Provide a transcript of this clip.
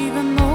even though